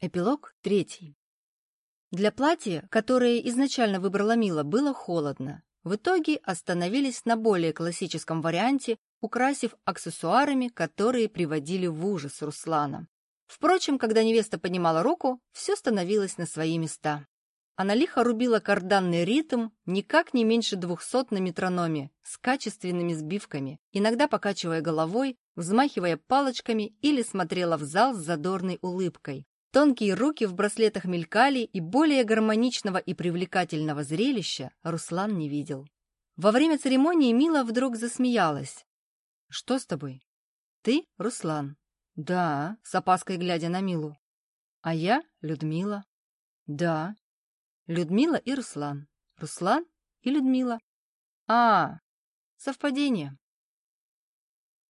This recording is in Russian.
Эпилог третий. Для платья, которое изначально выбрала Мила, было холодно. В итоге остановились на более классическом варианте, украсив аксессуарами, которые приводили в ужас Руслана. Впрочем, когда невеста поднимала руку, все становилось на свои места. Она лихо рубила карданный ритм никак не меньше двухсот на метрономе, с качественными сбивками, иногда покачивая головой, взмахивая палочками или смотрела в зал с задорной улыбкой, Тонкие руки в браслетах мелькали, и более гармоничного и привлекательного зрелища Руслан не видел. Во время церемонии Мила вдруг засмеялась. «Что с тобой?» «Ты Руслан». «Да», с опаской глядя на Милу. «А я Людмила». «Да». Людмила и Руслан. Руслан и Людмила. «А, совпадение».